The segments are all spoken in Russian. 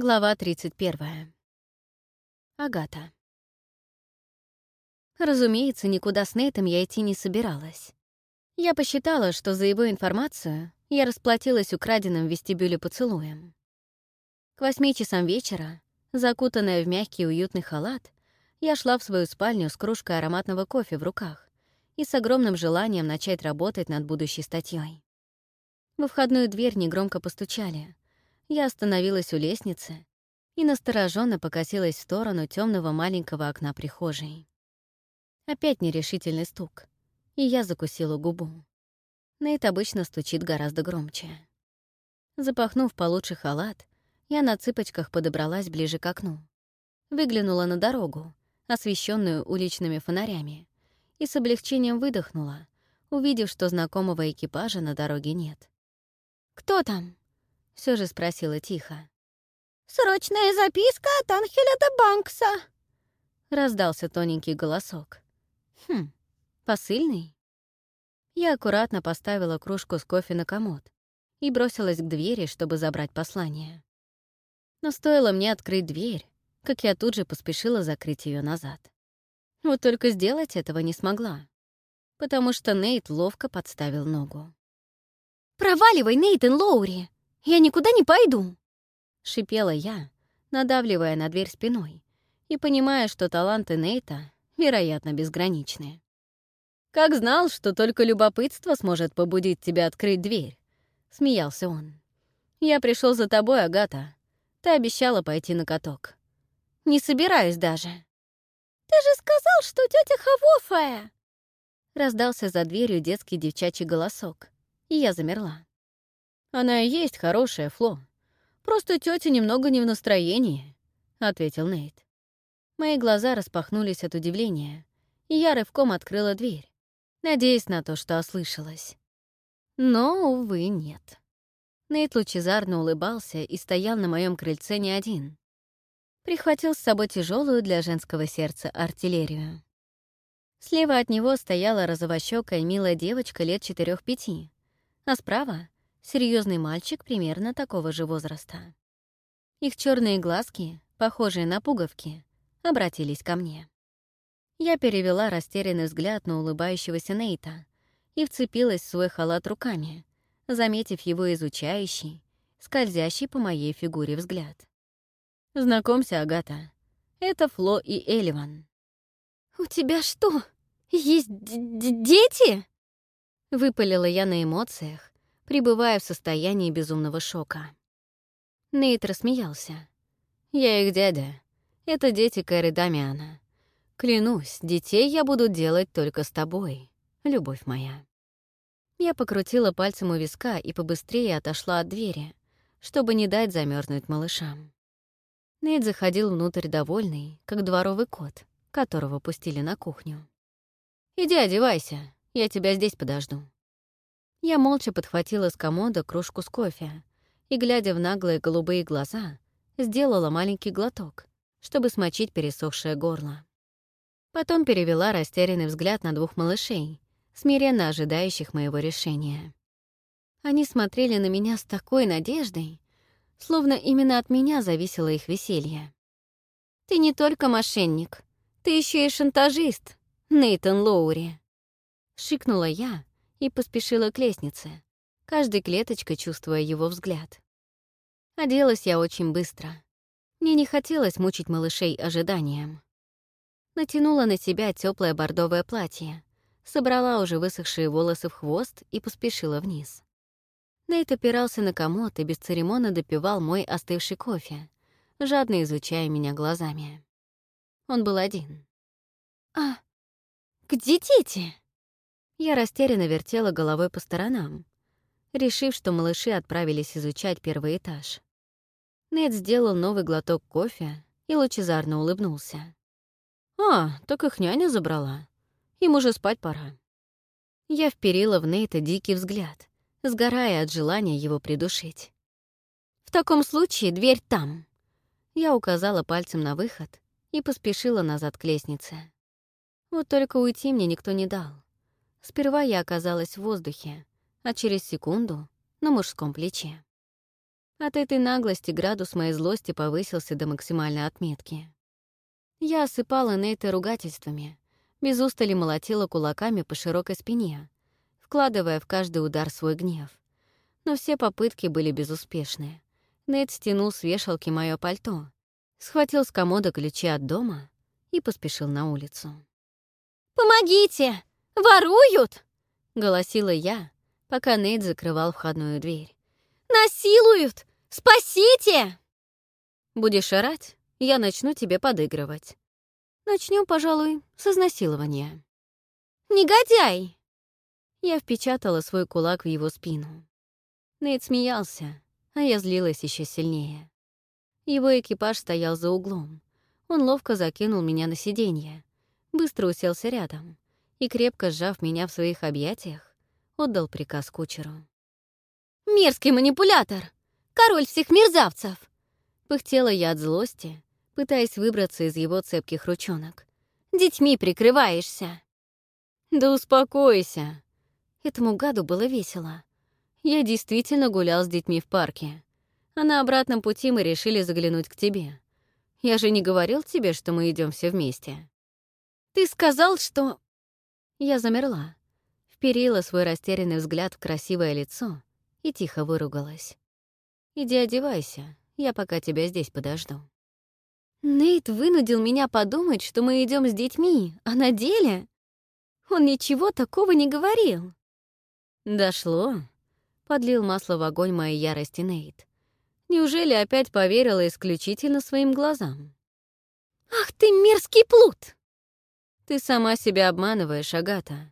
Глава 31. Агата. Разумеется, никуда с Нейтом я идти не собиралась. Я посчитала, что за его информацию я расплатилась украденным в вестибюле поцелуем. К восьми часам вечера, закутанная в мягкий уютный халат, я шла в свою спальню с кружкой ароматного кофе в руках и с огромным желанием начать работать над будущей статьей. Во входную дверь негромко постучали — я остановилась у лестницы и настороженно покосилась в сторону темного маленького окна прихожей. Опять нерешительный стук, и я закусила губу. Нейт обычно стучит гораздо громче. Запахнув получше халат, я на цыпочках подобралась ближе к окну. Выглянула на дорогу, освещенную уличными фонарями, и с облегчением выдохнула, увидев, что знакомого экипажа на дороге нет. «Кто там?» все же спросила тихо. «Срочная записка от Анхеля до Банкса!» — раздался тоненький голосок. «Хм, посыльный?» Я аккуратно поставила кружку с кофе на комод и бросилась к двери, чтобы забрать послание. Но стоило мне открыть дверь, как я тут же поспешила закрыть ее назад. Вот только сделать этого не смогла, потому что Нейт ловко подставил ногу. «Проваливай, Нейтан Лоури!» Я никуда не пойду!» — шипела я, надавливая на дверь спиной и понимая, что таланты Нейта, вероятно, безграничны. «Как знал, что только любопытство сможет побудить тебя открыть дверь!» — смеялся он. «Я пришел за тобой, Агата. Ты обещала пойти на каток. Не собираюсь даже». «Ты же сказал, что тетя Хавофая!» Раздался за дверью детский девчачий голосок, и я замерла. Она и есть хорошая, Фло. Просто тетя немного не в настроении, ответил Нейт. Мои глаза распахнулись от удивления, и я рывком открыла дверь, надеясь на то, что ослышалась. Но, увы, нет. Нейт лучезарно улыбался и стоял на моем крыльце не один. Прихватил с собой тяжелую для женского сердца артиллерию. Слева от него стояла розовощёкая милая девочка лет четырех-пяти, а справа серьезный мальчик примерно такого же возраста. Их черные глазки, похожие на пуговки, обратились ко мне. Я перевела растерянный взгляд на улыбающегося Нейта и вцепилась в свой халат руками, заметив его изучающий, скользящий по моей фигуре взгляд. «Знакомься, Агата. Это Фло и Элливан. «У тебя что, есть дети?» Выпалила я на эмоциях, пребывая в состоянии безумного шока. Нейт рассмеялся. «Я их дядя. Это дети Кэрри Дамиана. Клянусь, детей я буду делать только с тобой, любовь моя». Я покрутила пальцем у виска и побыстрее отошла от двери, чтобы не дать замерзнуть малышам. Нейт заходил внутрь довольный, как дворовый кот, которого пустили на кухню. «Иди одевайся, я тебя здесь подожду», я молча подхватила с комода кружку с кофе и, глядя в наглые голубые глаза, сделала маленький глоток, чтобы смочить пересохшее горло. Потом перевела растерянный взгляд на двух малышей, смиренно ожидающих моего решения. Они смотрели на меня с такой надеждой, словно именно от меня зависело их веселье. «Ты не только мошенник, ты еще и шантажист, Нейтан Лоури!» — шикнула я, и поспешила к лестнице, каждой клеточкой чувствуя его взгляд. Оделась я очень быстро. Мне не хотелось мучить малышей ожиданием. Натянула на себя теплое бордовое платье, собрала уже высохшие волосы в хвост и поспешила вниз. Нейт опирался на комод и без церемона допивал мой остывший кофе, жадно изучая меня глазами. Он был один. «А, где дети?» Я растерянно вертела головой по сторонам, решив, что малыши отправились изучать первый этаж. Нед сделал новый глоток кофе и лучезарно улыбнулся. «А, так их няня забрала. Им уже спать пора». Я вперила в Нейта дикий взгляд, сгорая от желания его придушить. «В таком случае дверь там!» Я указала пальцем на выход и поспешила назад к лестнице. Вот только уйти мне никто не дал. Сперва я оказалась в воздухе, а через секунду — на мужском плече. От этой наглости градус моей злости повысился до максимальной отметки. Я осыпала Нейта ругательствами, без устали молотила кулаками по широкой спине, вкладывая в каждый удар свой гнев. Но все попытки были безуспешны. Нейт стянул с вешалки мое пальто, схватил с комода ключи от дома и поспешил на улицу. «Помогите!» Воруют!» — голосила я, пока Нейт закрывал входную дверь. «Насилуют! Спасите!» «Будешь орать, я начну тебе подыгрывать. Начнем, пожалуй, с изнасилования». «Негодяй!» Я впечатала свой кулак в его спину. Нейт смеялся, а я злилась еще сильнее. Его экипаж стоял за углом. Он ловко закинул меня на сиденье. Быстро уселся рядом и, крепко сжав меня в своих объятиях, отдал приказ кучеру. «Мерзкий манипулятор! Король всех мерзавцев!» Пыхтела я от злости, пытаясь выбраться из его цепких ручонок. «Детьми прикрываешься!» «Да успокойся!» Этому гаду было весело. Я действительно гулял с детьми в парке. А на обратном пути мы решили заглянуть к тебе. Я же не говорил тебе, что мы идем все вместе. Ты сказал, что... Я замерла, вперила свой растерянный взгляд в красивое лицо и тихо выругалась. «Иди одевайся, я пока тебя здесь подожду». Нейт вынудил меня подумать, что мы идем с детьми, а на деле он ничего такого не говорил. «Дошло», — подлил масло в огонь моей ярости Нейт. «Неужели опять поверила исключительно своим глазам?» «Ах ты мерзкий плут!» Ты сама себя обманываешь, Агата.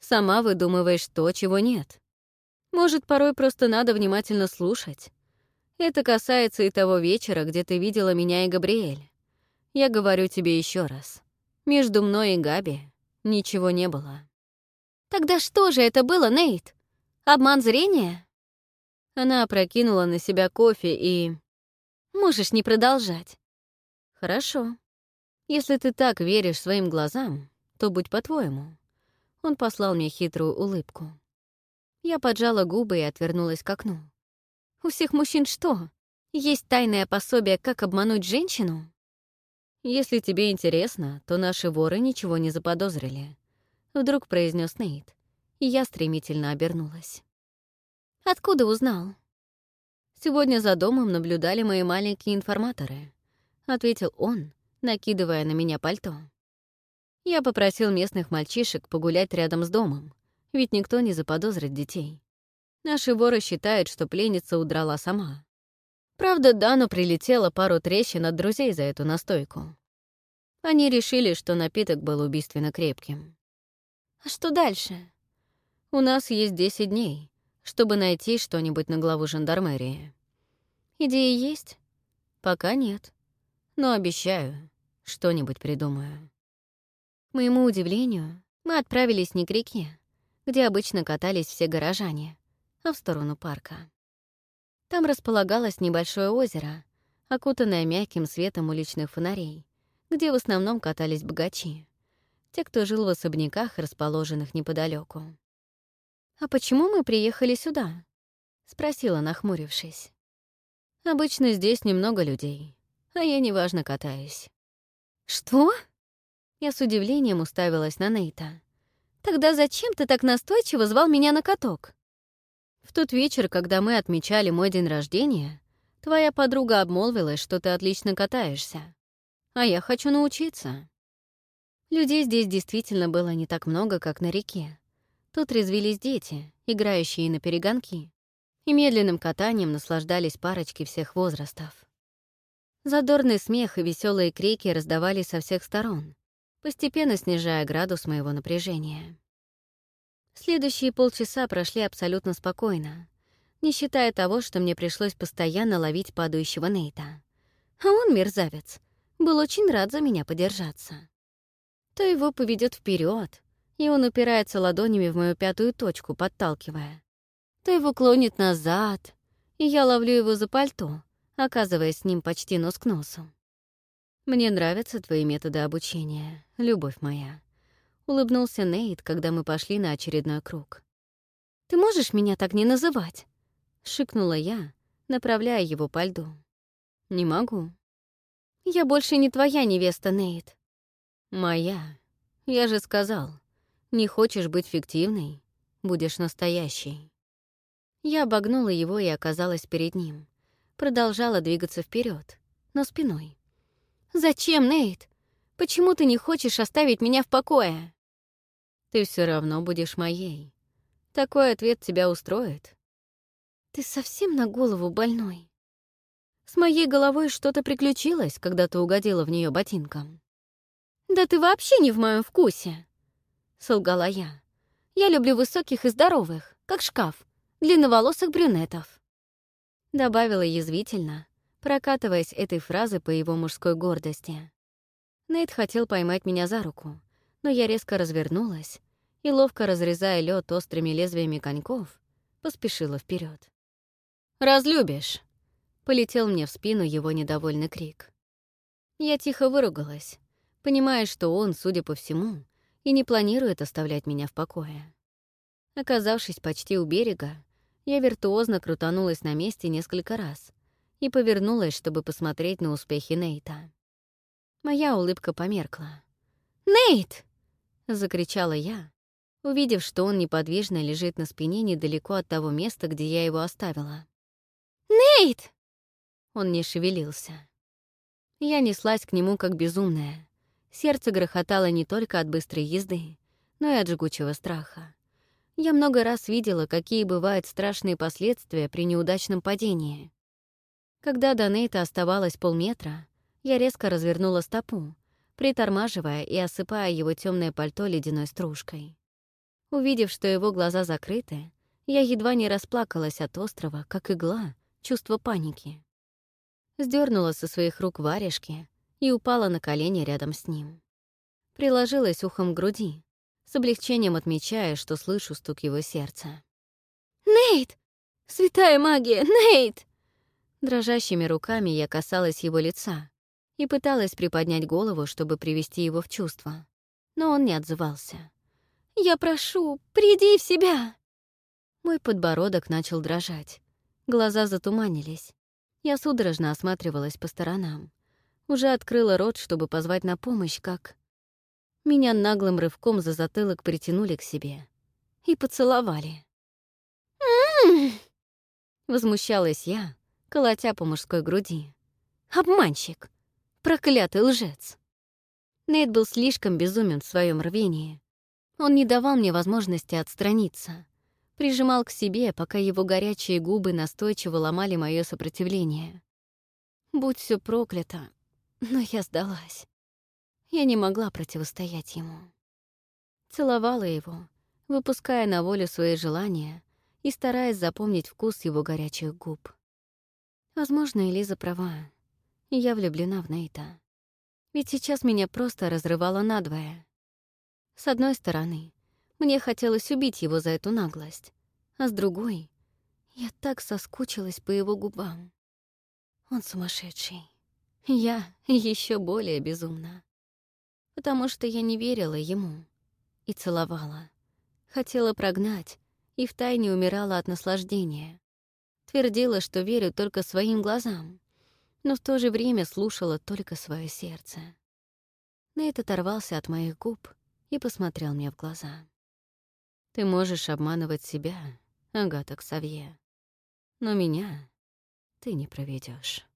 Сама выдумываешь то, чего нет. Может, порой просто надо внимательно слушать. Это касается и того вечера, где ты видела меня и Габриэль. Я говорю тебе еще раз. Между мной и Габи ничего не было. Тогда что же это было, Нейт? Обман зрения? Она опрокинула на себя кофе и... Можешь не продолжать. Хорошо. «Если ты так веришь своим глазам, то будь по-твоему». Он послал мне хитрую улыбку. Я поджала губы и отвернулась к окну. «У всех мужчин что? Есть тайное пособие, как обмануть женщину?» «Если тебе интересно, то наши воры ничего не заподозрили», — вдруг произнес Нейт, я стремительно обернулась. «Откуда узнал?» «Сегодня за домом наблюдали мои маленькие информаторы», — ответил он, накидывая на меня пальто. Я попросил местных мальчишек погулять рядом с домом, ведь никто не заподозрит детей. Наши воры считают, что пленница удрала сама. Правда, Дану прилетела пару трещин от друзей за эту настойку. Они решили, что напиток был убийственно крепким. А что дальше? У нас есть 10 дней, чтобы найти что-нибудь на главу жандармерии. Идеи есть? Пока нет. Но обещаю, что-нибудь придумаю». К моему удивлению, мы отправились не к реке, где обычно катались все горожане, а в сторону парка. Там располагалось небольшое озеро, окутанное мягким светом уличных фонарей, где в основном катались богачи, те, кто жил в особняках, расположенных неподалеку. «А почему мы приехали сюда?» — спросила, нахмурившись. «Обычно здесь немного людей, а я неважно катаюсь. «Что?» Я с удивлением уставилась на Нейта. «Тогда зачем ты так настойчиво звал меня на каток?» «В тот вечер, когда мы отмечали мой день рождения, твоя подруга обмолвилась, что ты отлично катаешься. А я хочу научиться». Людей здесь действительно было не так много, как на реке. Тут резвились дети, играющие на перегонки, и медленным катанием наслаждались парочки всех возрастов. Задорный смех и веселые крики раздавались со всех сторон, постепенно снижая градус моего напряжения. Следующие полчаса прошли абсолютно спокойно, не считая того, что мне пришлось постоянно ловить падающего Нейта. А он, мерзавец, был очень рад за меня подержаться. То его поведет вперед, и он упирается ладонями в мою пятую точку, подталкивая. То его клонит назад, и я ловлю его за пальто — оказываясь с ним почти нос к носу. «Мне нравятся твои методы обучения, любовь моя», — улыбнулся Нейт, когда мы пошли на очередной круг. «Ты можешь меня так не называть?» — шикнула я, направляя его по льду. «Не могу». «Я больше не твоя невеста, Нейт». «Моя. Я же сказал, не хочешь быть фиктивной, будешь настоящей». Я обогнула его и оказалась перед ним продолжала двигаться вперед, но спиной. «Зачем, Нейт? Почему ты не хочешь оставить меня в покое?» «Ты все равно будешь моей. Такой ответ тебя устроит». «Ты совсем на голову больной?» «С моей головой что-то приключилось, когда ты угодила в нее ботинком». «Да ты вообще не в моем вкусе!» — солгала я. «Я люблю высоких и здоровых, как шкаф, длинноволосых брюнетов» добавила язвительно, прокатываясь этой фразы по его мужской гордости. Нейт хотел поймать меня за руку, но я резко развернулась и, ловко разрезая лед острыми лезвиями коньков, поспешила вперед. «Разлюбишь!» — полетел мне в спину его недовольный крик. Я тихо выругалась, понимая, что он, судя по всему, и не планирует оставлять меня в покое. Оказавшись почти у берега, я виртуозно крутанулась на месте несколько раз и повернулась, чтобы посмотреть на успехи Нейта. Моя улыбка померкла. «Нейт!» — закричала я, увидев, что он неподвижно лежит на спине недалеко от того места, где я его оставила. «Нейт!» Он не шевелился. Я неслась к нему как безумная. Сердце грохотало не только от быстрой езды, но и от жгучего страха. Я много раз видела, какие бывают страшные последствия при неудачном падении. Когда до Нейта оставалось полметра, я резко развернула стопу, притормаживая и осыпая его темное пальто ледяной стружкой. Увидев, что его глаза закрыты, я едва не расплакалась от острова, как игла, чувство паники. Сдернула со своих рук варежки и упала на колени рядом с ним. Приложилась ухом к груди, с облегчением отмечая, что слышу стук его сердца. «Нейт! Святая магия! Нейт!» Дрожащими руками я касалась его лица и пыталась приподнять голову, чтобы привести его в чувство, но он не отзывался. «Я прошу, приди в себя!» Мой подбородок начал дрожать. Глаза затуманились. Я судорожно осматривалась по сторонам. Уже открыла рот, чтобы позвать на помощь, как меня наглым рывком за затылок притянули к себе и поцеловали. «М-м-м!» Возмущалась я, колотя по мужской груди. «Обманщик! Проклятый лжец!» Нейт был слишком безумен в своем рвении. Он не давал мне возможности отстраниться. Прижимал к себе, пока его горячие губы настойчиво ломали мое сопротивление. Будь все проклято, но я сдалась. Я не могла противостоять ему. Целовала его, выпуская на волю свои желания и стараясь запомнить вкус его горячих губ. Возможно, Элиза права, я влюблена в Нейта. Ведь сейчас меня просто разрывало надвое. С одной стороны, мне хотелось убить его за эту наглость, а с другой — я так соскучилась по его губам. Он сумасшедший. Я еще более безумна потому что я не верила ему. И целовала. Хотела прогнать, и втайне умирала от наслаждения. Твердила, что верю только своим глазам, но в то же время слушала только свое сердце. Нейт оторвался от моих губ и посмотрел мне в глаза. «Ты можешь обманывать себя, Агата Ксавье, но меня ты не проведешь.